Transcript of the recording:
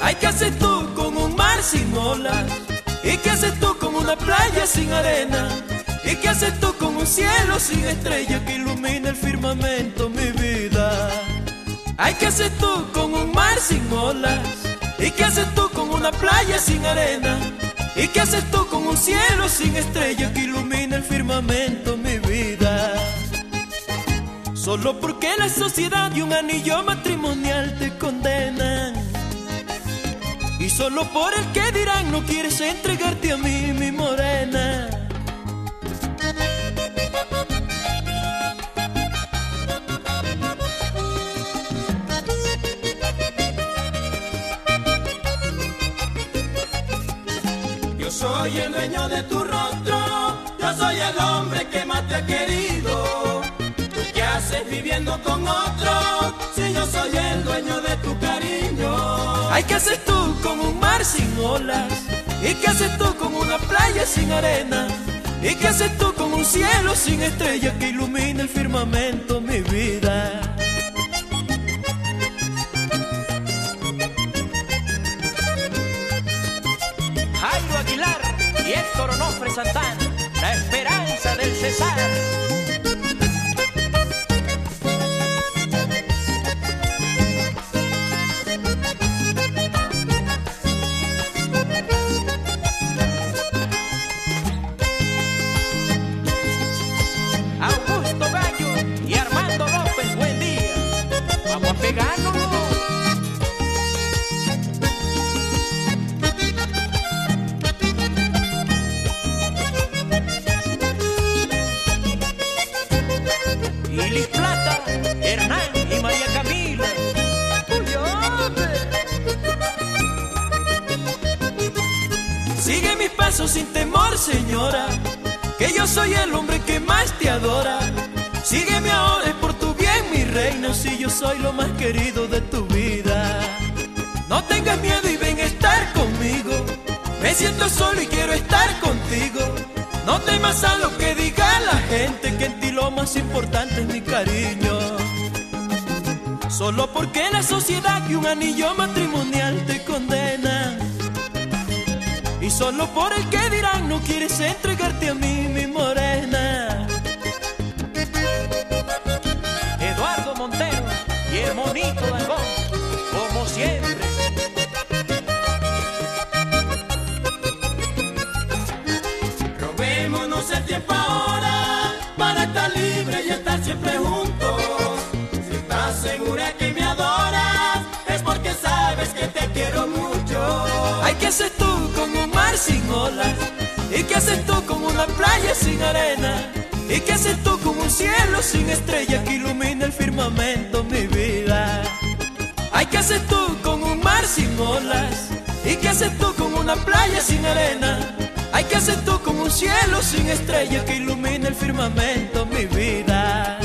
Ay, ¿qué haces tú con un mar sin olas? ¿Y qué haces tú con una playa sin arena? ¿Y qué haces tú con un cielo sin estrellas que ilumina el firmamento, mi vida? Ay, ¿qué haces tú con un mar sin olas? ¿Y qué haces tú con una playa sin arena? ¿Y qué haces tú con un cielo sin estrella que ilumina el firmamento, mi vida? Solo porque la sociedad y un anillo matrimonial te condenan. Y solo por el que dirán no quieres entregarte a mí, mi morena. Soy el dueño de tu rostro, yo soy el hombre que más te ha querido. ¿Tú qué haces viviendo con otro si yo soy el dueño de tu cariño? Ay, ¿qué haces tú con un mar sin olas? ¿Y qué haces tú con una playa sin arena? ¿Y qué haces tú con un cielo sin estrellas que ilumina el firmamento, mi vida? Héctor Onofre Santana, la esperanza del Cesar. Sin temor, señora, que yo soy el hombre que más te adora. Sígueme ahora es por tu bien, mi reina, si yo soy lo más querido de tu vida. No tengas miedo y ven a estar conmigo. Me siento solo y quiero estar contigo. No temas a lo que diga la gente, que en ti lo más importante es mi cariño. Solo porque la sociedad y un anillo matrimonial te condenan. Y solo por el que dirán no quieres entregarte a mí, mi morena. Eduardo Montero y el monito Dangón, como siempre. Robémonos el tiempo ahora para estar libre y estar siempre juntos. Si estás segura que me ¿Y qué haces tú con una playa sin arena? ¿Y qué haces tú con un cielo sin estrellas que ilumina el firmamento, mi vida? Ay, ¿qué haces tú con un mar sin olas? ¿Y qué haces tú con una playa sin arena? Ay, ¿qué haces tú con un cielo sin estrellas que ilumina el firmamento, mi vida?